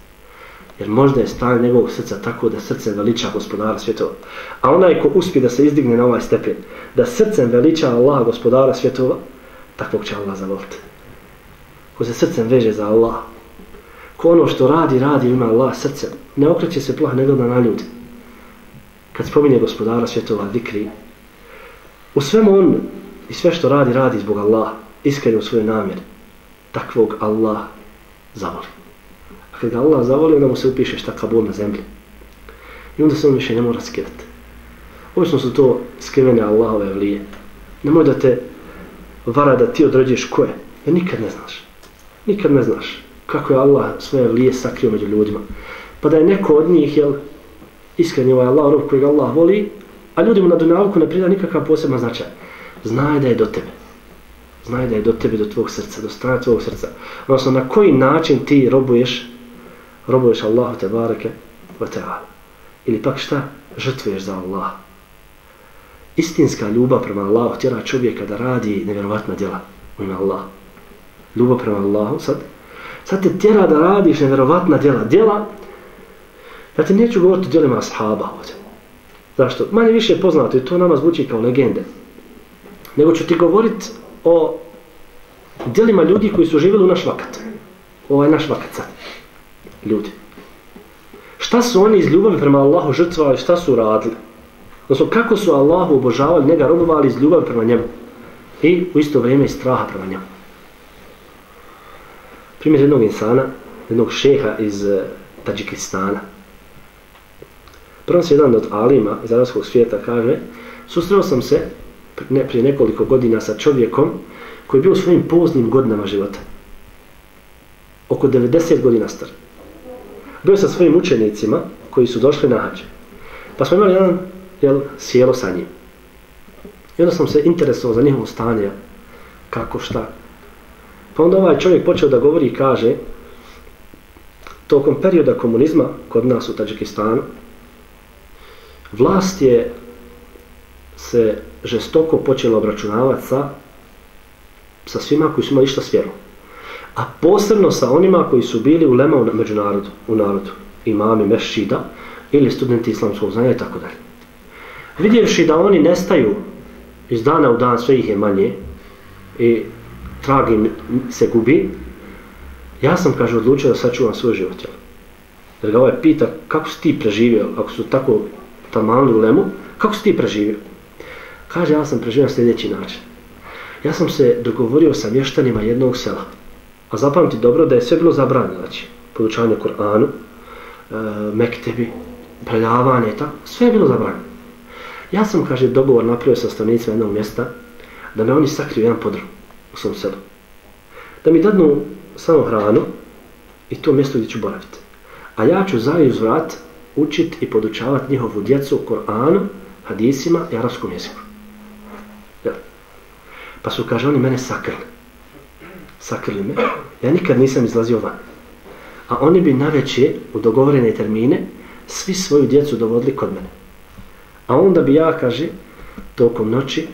Jer možda je stanje njegovog srca tako da srce veliča gospodara svjetova. A onaj ko uspije da se izdigne na ovaj stepen, da srcem veliča Allaha gospodara svjetova, takvog će Allah zavoliti ko se srcem veže za Allah, ko ono što radi, radi ima Allah srcem, ne okreće se plah, ne na ljudi. Kad spominje gospodara svjetova, dikri, u svemu on i sve što radi, radi zbog Allaha, iskreno u svojoj namjeri, takvog Allah zavoli. A ga Allah zavoli, onda mu se upiše šta kabul na zemlji. I onda se on više ne mora skrivati. Obično su to skrivene Allahove vlije. Nemoj da te vara da ti određeš ko je, jer nikad ne znaš. Nikad ne znaš kako je Allah svoje vlije sakrio među ljudima. pa da je neko od njih, jel, iskreni ovaj Allah, rob kojeg Allah voli, a ljudima na dunjalku ne prida nikakav poseban značaj. Znaj da je do tebe. Znaj da je do tebe, do tvog srca, do strane tvog srca. Odnosno, na koji način ti robuješ, robuješ Allahu te bareke wa ta'ala. Ili pak šta? Žrtvuješ za Allah. Istinska ljubav prema Allahu tjera čovjeka da radi nevjerovatna djela u ime Allah. Ljubav prema Allahu sad. Sad te tjera da radiš nevjerovatna djela. Djela, ja ti neću govoriti o djelima ashaba ovdje. Zašto? Manje više je poznato i to nama zvuči kao legende. Nego ću ti govoriti o djelima ljudi koji su živjeli u naš vakat. Ovaj naš vakat sad. Ljudi. Šta su oni iz ljubavi prema Allahu žrtvovali, šta su radili? Odnosno, kako su Allahu obožavali, njega robovali iz ljubavi prema njemu. I u isto vrijeme iz straha prema njemu. Primjer jednog insana, jednog šeha iz eh, Tadžikistana. Prvo se jedan od alima iz arabskog svijeta kaže, susreo sam se ne, prije nekoliko godina sa čovjekom koji je bio u svojim poznim godinama života. Oko 90 godina star. Bio sa svojim učenicima koji su došli na hađe. Pa smo imali jedan jel, sjelo sa njim. I onda sam se interesovao za njihovo stanje, kako šta. Pa onda ovaj čovjek počeo da govori i kaže, tokom perioda komunizma kod nas u Tadžikistanu, vlast je se žestoko počela obračunavati sa, sa svima koji su imali išta s vjerom. A posebno sa onima koji su bili u lema u međunarodu, u narodu, imami mešćida ili studenti islamskog znanja i tako dalje. Vidjevši da oni nestaju iz dana u dan, sve ih je manje i tragi se gubi, ja sam, kaže, odlučio da sačuvam svoj život. Jer ga ovaj pita, kako si ti preživio, ako su tako tamali u lemu, kako si ti preživio? Kaže, ja sam preživio na sljedeći način. Ja sam se dogovorio sa mještanima jednog sela. A zapamti dobro da je sve bilo zabranjeno, znači, podučavanje Kur'anu, e, mektebi, predavanje i tako, sve je bilo zabranjeno. Ja sam, kaže, dogovor napravio sa stanovnicima jednog mjesta da me oni sakriju jedan podrom u svom selu. Da mi dadnu samo hranu i to mjesto gdje ću boraviti. A ja ću za izvrat učit i podučavat njihovu djecu Koranu, hadisima i arabskom jeziku. Ja. Pa su, kaže, oni mene sakrili. Sakrili me. Ja nikad nisam izlazio van. A oni bi na veće, u dogovorene termine, svi svoju djecu dovodili kod mene. A onda bi ja, kaže, tokom noći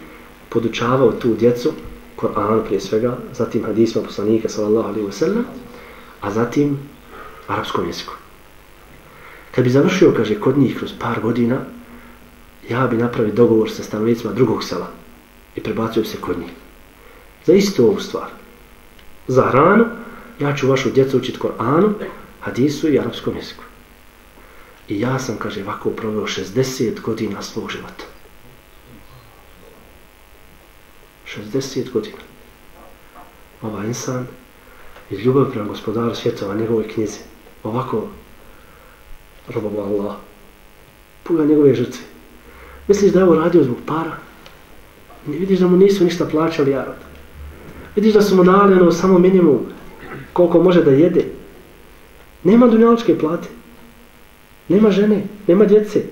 podučavao tu djecu, Koran prije svega, zatim hadisma poslanika, sallallahu alaihi wa sallam, a zatim arapskom jeziku. Kad bi završio, kaže, kod njih kroz par godina, ja bi napravio dogovor sa stanovnicima drugog sela i prebacio se kod njih. Za istu ovu stvar. Za hranu, ja ću vašu djecu učiti Koranu, hadisu i arapskom jeziku. I ja sam, kaže, ovako proveo 60 godina svog života. 60 godina. Ova insan iz ljubav prema gospodaru svjetova, njegove knjize, ovako robovo Allah, puga njegove žrtve. Misliš da je ovo radio zbog para? Ne vidiš da mu nisu ništa plaćali jarod. Vidiš da su mu dali ono samo minimum koliko može da jede. Nema dunjaličke plate. Nema žene, nema djece.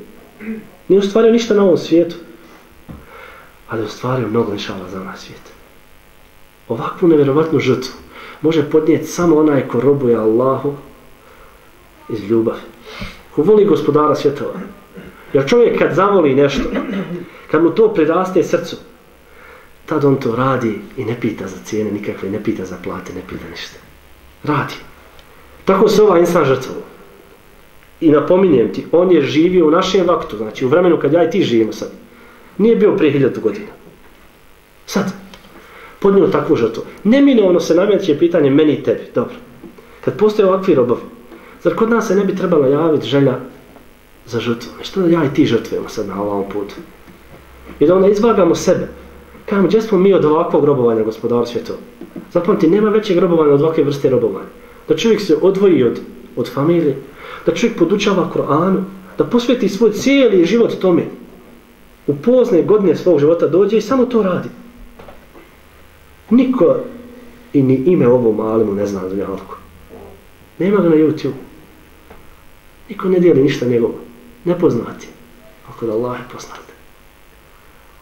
Nije ostvario ništa na ovom svijetu. Ali ostvario mnogo inšala za ovaj svijet. Ovakvu nevjerovatnu žrtvu može podnijeti samo onaj ko robuje Allahu iz ljubavi. Ko voli gospodara svjetova. Jer čovjek kad zavoli nešto, kad mu to priraste srcu, tad on to radi i ne pita za cijene nikakve, ne pita za plate, ne pita ništa. Radi. Tako se ova insan žrtvovala. I napominjem ti, on je živio u našem vaktu, znači u vremenu kad ja i ti živimo sad. Nije bio prije hiljadu godina. Sad. Podnio takvu žrtvu. Neminovno se namjeće pitanje meni i tebi. Dobro. Kad postoje ovakvi robovi, zar kod nas se ne bi trebalo javiti želja za žrtvu? Što da ja i ti žrtvujemo sad na ovom putu? I da onda izvagamo sebe. Kajmo, gdje smo mi od ovakvog robovanja gospodara svjetova? Zapamti, nema većeg robovanja od ovakve vrste robovanja. Da čovjek se odvoji od, od familije, da čovjek podučava Koranu, da posveti svoj cijeli život tome. U pozne godine svog života dođe i samo to radi. Niko i ni ime ovom malimu ne zna za. Nema ga na YouTube. Niko ne dijeli ništa njegovo. Nepoznati. Ako da Allah je poznati.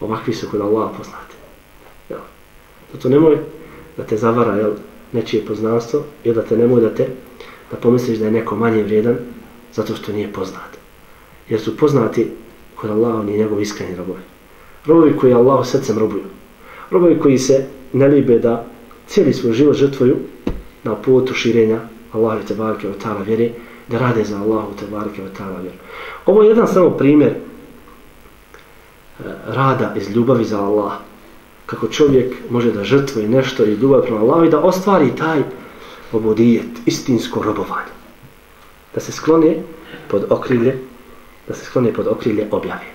Ovakvi su kod Allah poznati. Jel? Zato nemoj da te zavara jel, nečije poznanstvo ili da te nemoj da te da pomisliš da je neko manje vrijedan zato što nije poznat. Jer su poznati kod Allaha oni njegov iskreni robovi. Robovi koji Allah srcem robuju. Robovi koji se ne libe da cijeli svoj život žrtvuju na putu širenja Allahu te barke od tala vjere da rade za Allahu te barke od tala vjeru. Ovo je jedan samo primjer rada iz ljubavi za Allah. Kako čovjek može da žrtvuje nešto i ljubavi prema Allahu i da ostvari taj obudijet, istinsko robovanje. Da se sklone pod okrilje, da se sklone pod okrilje objave.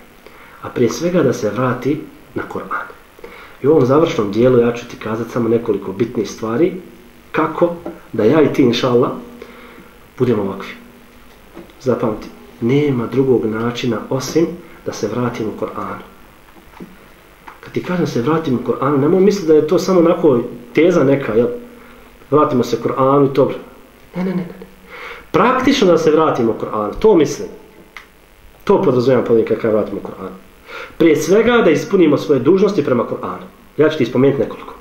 A prije svega da se vrati na Kur'an. I u ovom završnom dijelu ja ću ti kazati samo nekoliko bitnih stvari kako da ja i ti, inša Allah, budemo ovakvi. Zapamti, nema drugog načina osim da se vratimo Kur'anu. Koranu. Kad ti kažem se vratimo Kur'anu, Koranu, nemoj misliti da je to samo onako teza neka, jel? Vratimo se Kur'anu Koranu i dobro. Ne, ne, ne, ne. Praktično da se vratimo Kur'anu, Koranu, to mislim. To podrazumijem podnik kada vratimo u Koranu. Prije svega da ispunimo svoje dužnosti prema Koranu. Ja ću ti spomenuti nekoliko.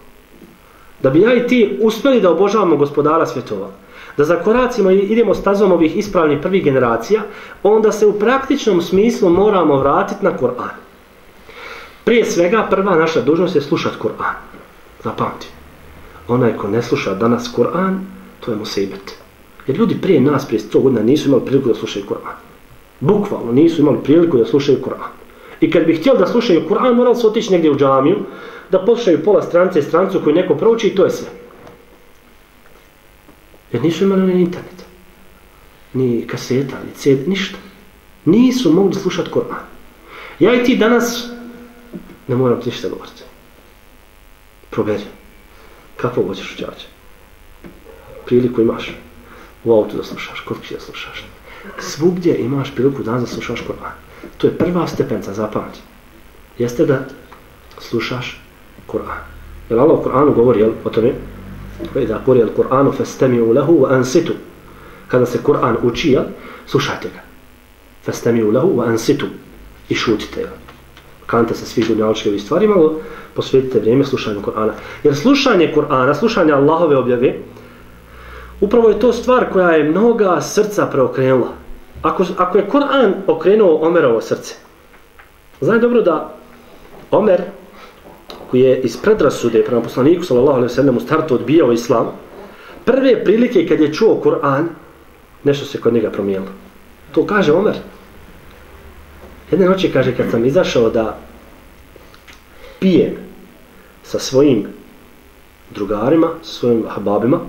Da bi ja i ti uspjeli da obožavamo gospodara svjetova, da zakoracimo i idemo stazom ovih ispravnih prvih generacija, onda se u praktičnom smislu moramo vratiti na Kur'an. Prije svega, prva naša dužnost je slušati Kur'an. Zapamti. Onaj ko ne sluša danas Kur'an, to je musibet. Jer ljudi prije nas, prije 100 godina, nisu imali priliku da slušaju Kur'an. Bukvalno nisu imali priliku da slušaju Kur'an. I kad bi htjeli da slušaju Kur'an, morali su otići negdje u džamiju, da poslušaju pola strance strancu koju neko prouči i to je sve. Jer nisu imali ni internet, ni kaseta, ni CD, ništa. Nisu mogli slušati Kur'an. Ja i ti danas ne moram ti ništa govoriti. Proberi. Kako hoćeš u džađe? Priliku imaš u autu da slušaš, kod da slušaš. Svugdje imaš priliku danas da slušaš Koran. To je prva stepenca, zapamati. Jeste da slušaš Kur'an. Jer Allah u Kur'anu govori jel, o tome, da kori al Kur'anu fastami'u lahu wa ansitu. Kada se Koran uči, jel, slušajte ga. Fastami'u lahu wa ansitu. I šutite ga. Kanta se svih dunjaličke ovih stvari, malo posvetite vrijeme slušanju Kur'ana. Jer slušanje Kur'ana, slušanje Allahove objave, upravo je to stvar koja je mnoga srca preokrenula. Ako, ako je Kur'an okrenuo Omerovo srce, znaj dobro da Omer koji je iz predrasude prema poslaniku sallallahu alejhi ve sellem u startu odbijao islam, prve prilike kad je čuo Kur'an, nešto se kod njega promijenilo. To kaže Omer. Jedne noći kaže kad sam izašao da pijem sa svojim drugarima, sa svojim hababima,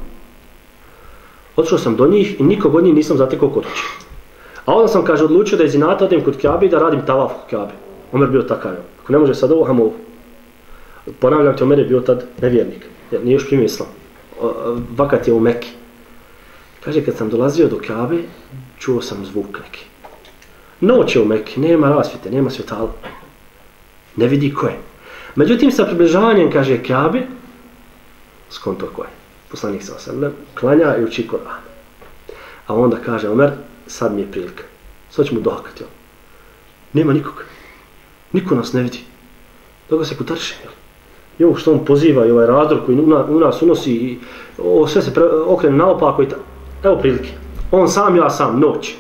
otišao sam do njih i nikog od njih nisam zatekao kod kuće. A onda sam, kaže, odlučio da iz inata odem kod Kjabi da radim tavaf kod Kjabi. Omer bio takav. Ako ne može sad ovo, hamo ovo ponavljam ti, Omer je bio tad nevjernik, jer nije još primio islam. Vakat je u Mekki. Kaže, kad sam dolazio do Kabe, čuo sam zvuk neki. Noć je u Mekke, nema rasvite, nema svjetala. Ne vidi ko je. Međutim, sa približavanjem, kaže Kabe, skonto ko je. Poslanik sa osam, klanja i uči Koran. A onda kaže, Omer, sad mi je prilika. Sad ću mu dohakati on. Nema nikog. Niko nas ne vidi. Dok se kutarše, jel? i ovo što on poziva i ovaj razdor koji u, na, u nas unosi i ovo sve se pre, okrene naopako i tako. evo prilike. On sam, ja sam, noć.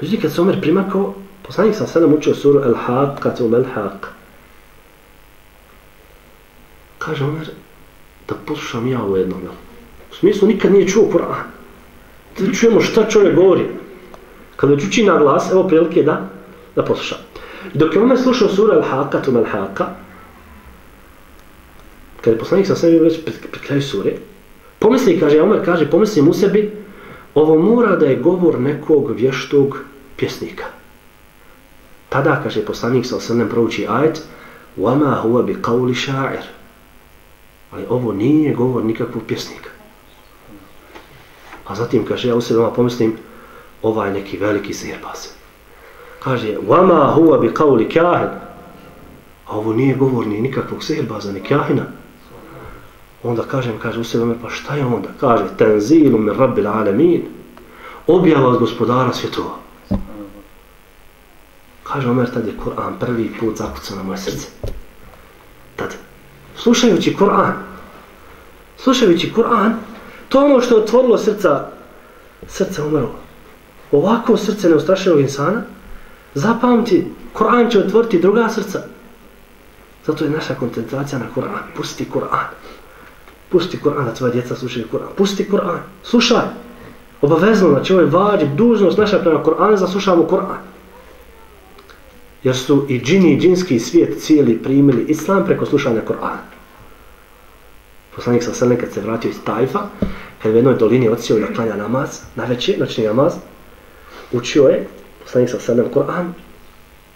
Međutim, kad se Omer primakao, poslanik sa sada učio suru El Haq, um El Haq. Kaže Omer, da poslušam ja ovo jednom. U smislu, nikad nije čuo Kur'an. Da čujemo šta čovjek govori. Kad već uči na glas, evo prilike da, da poslušam. I dok je Omer slušao suru El Haq, um El Haq, kad je poslanik sa sebi već pred, pred kraju sure, pomisli, kaže Omer, kaže, pomisli mu sebi, ovo mora da je govor nekog vještog pjesnika. Tada, kaže poslanik sa osrnem prouči ajet, وَمَا هُوَ بِقَوْلِ شَاعِرِ Ali ovo nije govor nikakvog pjesnika. A zatim, kaže, ja u sebi pomislim, ovaj neki veliki sirbaz. Kaže, وَمَا هُوَ بِقَوْلِ كَاهِنِ A ovo nije govor ni nikakvog sirbaza, ni kahina. Onda kažem, kaže u sebe, pa šta je onda? Kaže, tenzilu min rabbil alemin. Objava od gospodara svjetova. Kaže Omer, tad je Kur'an prvi put zakucao na moje srce. Tad. Slušajući Kur'an. Slušajući Kur'an, to ono što je otvorilo srca, srce Omerova. Ovako srce neustrašenog insana, zapamti, Kur'an će otvoriti druga srca. Zato je naša koncentracija na Kur'an. Pusti Kur'an. Pusti Kur'an da tvoje djeca slušaju Kur'an. Pusti Kur'an. Slušaj. Obavezno, znači ovo je vađib, dužnost naša prema Kur'anu da slušamo Kur'an. Jer su i džini i džinski svijet cijeli primili islam preko slušanja Kur'ana. Poslanik sa sredne kad se vratio iz Tajfa, kad je u jednoj dolini odsio da klanja namaz, na veći noćni namaz, učio je poslanik sa sredne Kur'an,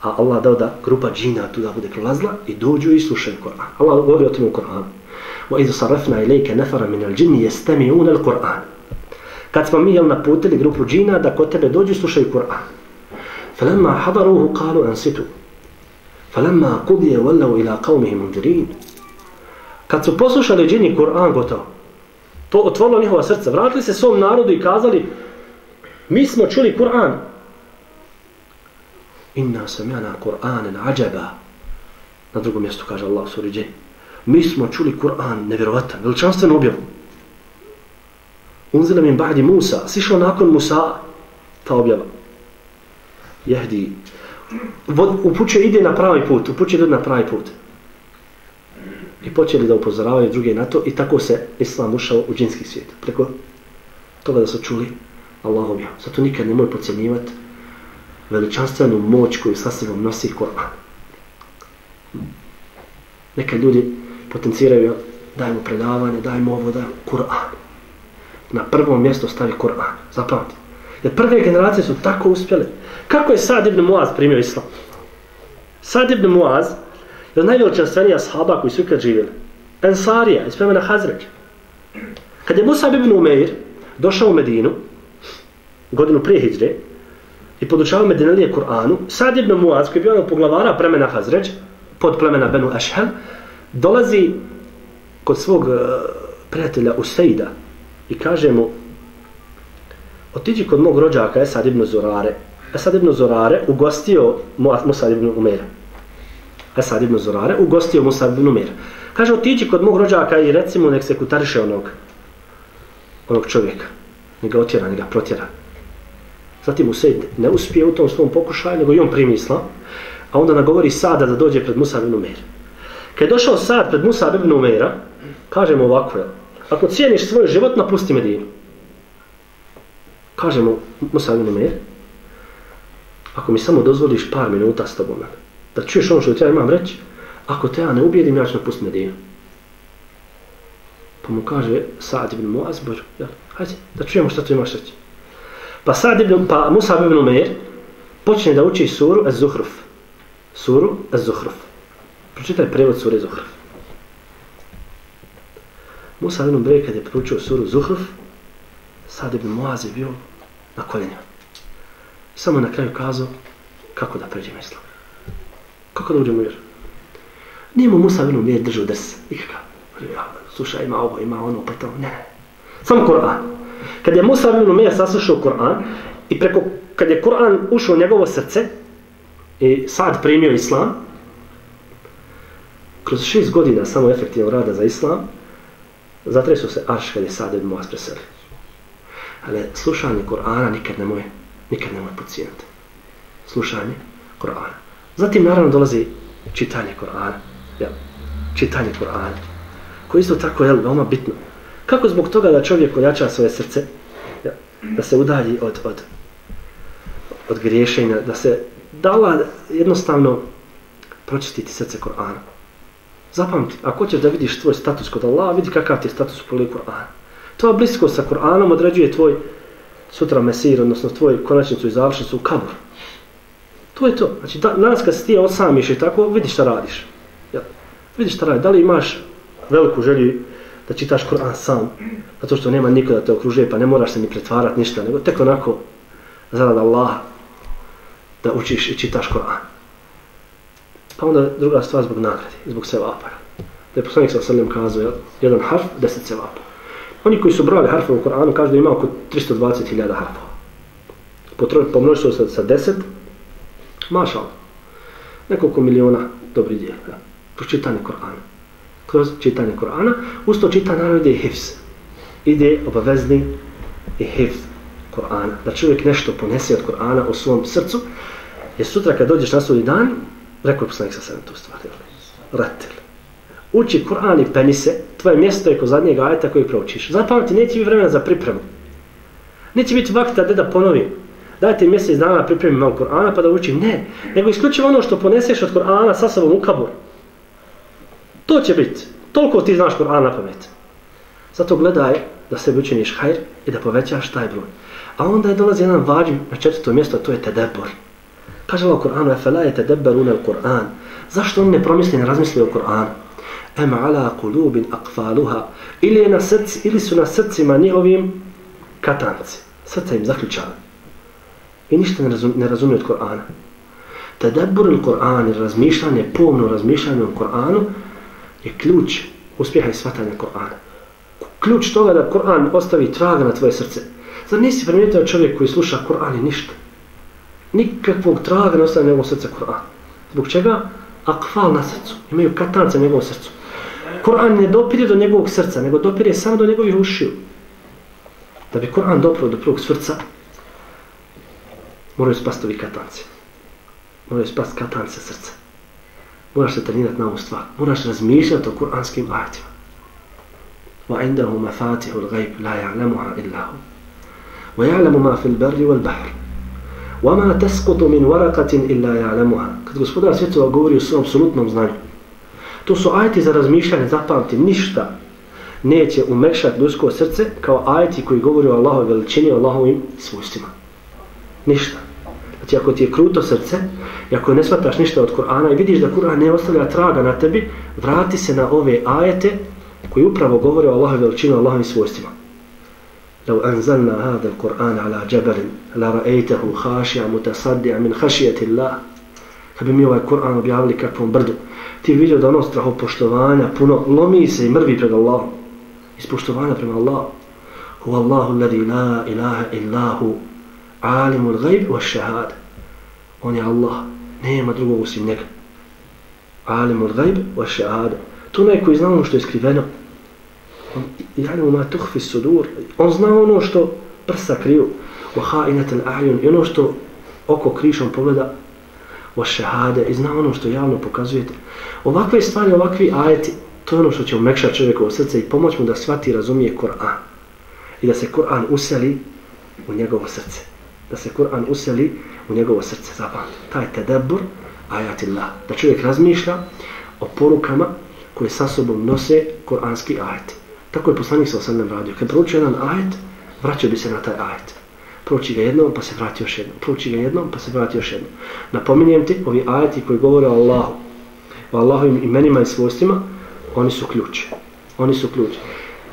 a Allah dao da grupa džina tu da bude prolazila i dođu i slušaju Kur'an. Allah govori o tom u Kur'anu. Idhu sarafna ilayka nafara min al-jinni yastami'una al-Qur'an. Kad smo mi jel naputili grupu džina da kod tebe dođu slušaju Kur'an. Falamma hadaruhu qalu ansitu. Falamma qudiya wallaw ila qawmihim mundirin. Kad su poslušali džini Kur'an gotovo, to otvorilo njihova srca, vratili se svom narodu i kazali mi smo čuli Kur'an. Inna sami'na Kur'anan ajaba. Na drugom mjestu kaže Allah suri džini mi smo čuli Kur'an nevjerovatan, veličanstvenu objavu. Unzila min ba'di Musa, sišla nakon Musa ta objava. Jehdi. Upuće ide na pravi put, upuće ljudi na pravi put. I počeli da upozoravaju druge na to i tako se Islam ušao u džinski svijet. Preko toga da su čuli Allah objavu. Zato nikad nemoj pocijenjivati veličanstvenu moć koju sa sebom nosi Kur'an. Neka ljudi potenciraju, dajmo predavanje, dajmo ovo, dajmo Kur'an. Na prvo mjesto stavi Kur'an, zapamti. Jer prve generacije su tako uspjele. Kako je Sad ibn Muaz primio islam? Sad ibn Muaz je najveličanstvenija sahaba koji su ikad živjeli. Ensarija, iz plemena Hazređa. Kad je Musab ibn Umeir došao u Medinu, godinu prije Hidre, i podučavao Medinalije Kur'anu, Sad ibn Muaz, koji je bio poglavara plemena Hazređ, pod plemena Benu Ešhel, dolazi kod svog uh, prijatelja Usejda i kaže mu otiđi kod mog rođaka Esad ibn Zorare. Esad ibn Zorare ugostio Musad ibn Umera. Esad ibn Zorare ugostio Musad ibn Umera. Kaže otiđi kod mog rođaka i recimo nek se kutariše onog onog čovjeka. Ne ga otjera, ne ga protjera. Zatim Usejd ne uspije u tom svom pokušaju nego i on primisla a onda nagovori Sada da dođe pred Musad ibn Umera Kad je došao sad pred Musa ibn Umaira, kaže mu ovako, jel? ako cijeniš svoj život, napusti Medinu. Kaže mu Musa ibn Umeir, ako mi samo dozvoliš par minuta s tobom, da čuješ ono što ti ja imam reći, ako te ja ne ubijedim, ja ću napustiti Medinu. Pa mu kaže Sad ibn Muaz, božu, jel? hajde, da čujemo što ti imaš reći. Pa Sad ibn, pa Musa ibn Umair počne da uči suru Az-Zuhruf. Suru Az-Zuhruf. Pročitaj prevod sure Zuhruf. Musa ibn Brej kad je proučio suru Zuhruf, sad ibn Muaz je bio na koljenju. Samo na kraju kazao kako da pređe islam. Kako da uđemo vjeru? Nije mu Musa ibn Brej držao drs. Nikakav. Ja, slušaj, ima ovo, ima ono, pa to. Ne. Samo Kur'an. Kad je Musa ibn Brej saslušao Kur'an i preko, kad je Kur'an ušao u njegovo srce i sad primio islam, kroz šest godina samo efektivno rada za islam, zatresu se arš kad je sad ibn Muaz preselio. Ali slušanje Korana nikad ne moje, nikad ne moje pacijent. Slušanje Korana. Zatim naravno dolazi čitanje Korana. Ja, čitanje Korana. Koje isto tako je veoma bitno. Kako zbog toga da čovjek ojača svoje srce, ja, da se udalji od, od, od griješenja, da se dala jednostavno pročistiti srce Korana. Zapamti, ako hoćeš da vidiš tvoj status kod Allaha, vidi kakav ti je status u pogledu Kur'ana. Tvoja bliskost sa Kur'anom određuje tvoj sutra mesir, odnosno tvoj konačnicu i završnicu u kabur. To je to. Znači, da, danas kad se ti osamiš i tako, vidi šta radiš. Ja, vidiš šta radiš. Da li imaš veliku želju da čitaš Kur'an sam, zato što nema niko da te okružuje, pa ne moraš se ni pretvarati ništa, nego tek onako, zarad Allaha, da učiš i čitaš Kur'an. Pa onda druga stvar zbog nagrade, zbog sevapa. Da je poslanik sa srljem kazao, jedan harf, deset sevapa. Oni koji su brali harfe u Koranu kažu da ima oko 320.000 harfova. Pomnožio se sa, sa deset, mašal, nekoliko miliona dobri djela, ja. kroz čitanje Korana. Kroz čitanje Korana, usto čita čitanje naravno ide hifz. Ide obavezni i hifz Korana. Da čovjek nešto ponese od Korana u svom srcu, jer sutra kad dođeš na svoj dan, rekao je poslanik sa sedem tu stvari, ratel. Uči Kur'an i penise, tvoje mjesto je kod zadnjeg ajeta koji proučiš. Zapamti, neće biti vremena za pripremu. Neće biti vakta da da ponovim. Dajte mjesec dana da pripremim malo Kur'ana pa da učim. Ne, nego isključivo ono što poneseš od Kur'ana sa sobom u kabur. To će biti. Toliko ti znaš Kur'an na pamet. Zato gledaj da se učiniš hajr i da povećaš taj broj. A onda je dolazi jedan vađim na četvrto mjesto, to je tedebor. Kaže Allah u Kur'anu, efela je tedeberun Kur'an. Zašto on ne promisli, ne razmisli o Kur'anu? Em ala kulubin akfaluha. Ili, je na srci, ili su na srcima njihovim katanci. Srca im zaključava. I ništa ne, razum, ne razumije od Kur'ana. Tedebur il Kur'an, razmišljanje, pomno razmišljanje o Kur'anu, je ključ uspjeha i shvatanja Kur'ana. Ključ toga da Kur'an ostavi traga na tvoje srce. Zar nisi primijetio čovjek koji sluša Kur'an i ništa? Nikakvog traga ne ostavi na njegovom srce Kur'an. Zbog čega? Akfal na srcu. Imaju katance na njegovom srcu. Kur'an ne dopire do njegovog srca, nego dopire samo do njegovih ušiju. Da bi Kur'an dopro do prvog srca, moraju spasti ovi katanci. Moraju spasti katance srca. Moraš se trenirati na ovu stvar. Moraš razmišljati o kur'anskim ajatima. Wa indahu الغيب لا يعلمها la هو illa hu. في ja'lamu ma fil وَمَا تَسْقُطُ مِنْ وَرَقَةٍ إِلَّا يَعْلَمُهَا. Kad gospodar svjetova govori o svom absolutnom znanju, to su ajeti za razmišljanje, zapamti, ništa neće umekšati ljudsko srce kao ajeti koji govori o Allahove veličini, o Allahovim svojstvima. Ništa. Znači ako ti je kruto srce, i ako ne shvataš ništa od Kur'ana i vidiš da Kur'an ne ostavlja traga na tebi, vrati se na ove ajete koji upravo govore o Allahove veličini, o Allahovim svojstvima. لو أنزلنا هذا القرآن على جبل لرأيته خاشعا متصدعا من خشية الله kad bi mi ovaj Kur'an objavili kakvom brdu, ti vidio da ono straho poštovanja puno lomi se i mrvi pred Allahom. Iz poštovanja prema Allahu. Hu Allahu ladhi la ilaha illahu alimul gajb wa shahada. On je Allah. Nema drugog osim njega. Alimul gajb wa shahada. To onaj koji zna ono što je skriveno. On, ja'lamu ma tukhfi sudur. On zna ono što prsa kriju. Wa ha'inatul a'yun. Ono što oko krišom pogleda wa shahada. I zna ono što javno pokazujete. Ovakve stvari, ovakvi ajeti, to je ono što će umekšati čovjekovo srce i pomoć mu da shvati i razumije Kur'an. I da se Kur'an useli u njegovo srce. Da se Kur'an useli u njegovo srce. Zapamte. Taj tedebur, ajatillah. Da čovjek razmišlja o porukama koje sa sobom nose Kur'anski ajeti. Tako je poslanik sa osadnem radio. Kad prouči jedan ajet, vraćao bi se na taj ajet. Prouči ga jednom, pa se vrati još jednom. Prouči ga jednom, pa se vrati još jednom. Napominjem ti, ovi ajeti koji govore o Allahu, o Allahovim imenima i svojstvima, oni su ključ. Oni su ključ.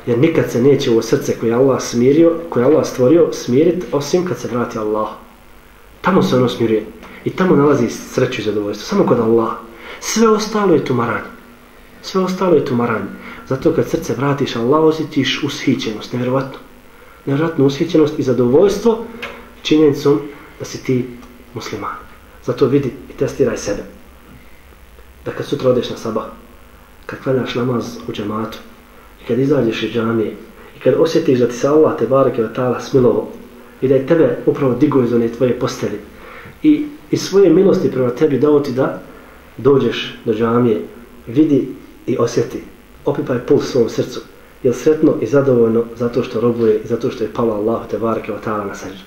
Jer nikad se neće ovo srce koje Allah smirio, koje Allah stvorio, smiriti osim kad se vrati Allah. Tamo se ono smiruje. I tamo nalazi sreću i zadovoljstvo. Samo kod Allah. Sve ostalo je tumaranje. Sve ostalo je tumaranje. Zato kad srce vratiš Allah, osjetiš ushićenost. Nevjerovatno. Nevjerovatno ushićenost i zadovoljstvo činjenicom da si ti musliman. Zato vidi i testiraj sebe da kad sutra odeš na sabah, kad klanjaš namaz u džematu, i kad izađeš iz džamije, i kad osjetiš da ti se Allah te bareke wa ta'ala smilovo, i da je tebe upravo digo iz one tvoje posteli, i iz svoje milosti prema tebi dao ti da dođeš do džamije, vidi i osjeti, opipaj puls svom srcu, je sretno i zadovoljno zato što robuje i zato što je palo Allah te bareke wa ta'ala na srđu.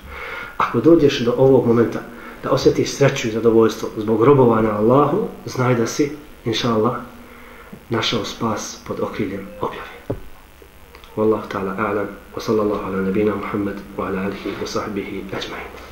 Ako dođeš do ovog momenta, da osjetiš sreću i zadovoljstvo zbog robovanja Allahu, znaj da si, inša Allah, našao spas pod okriljem objave. Wallahu ta'ala a'lam, wa sallallahu ala nabina Muhammad, wa ala alihi wa sahbihi ajma'in.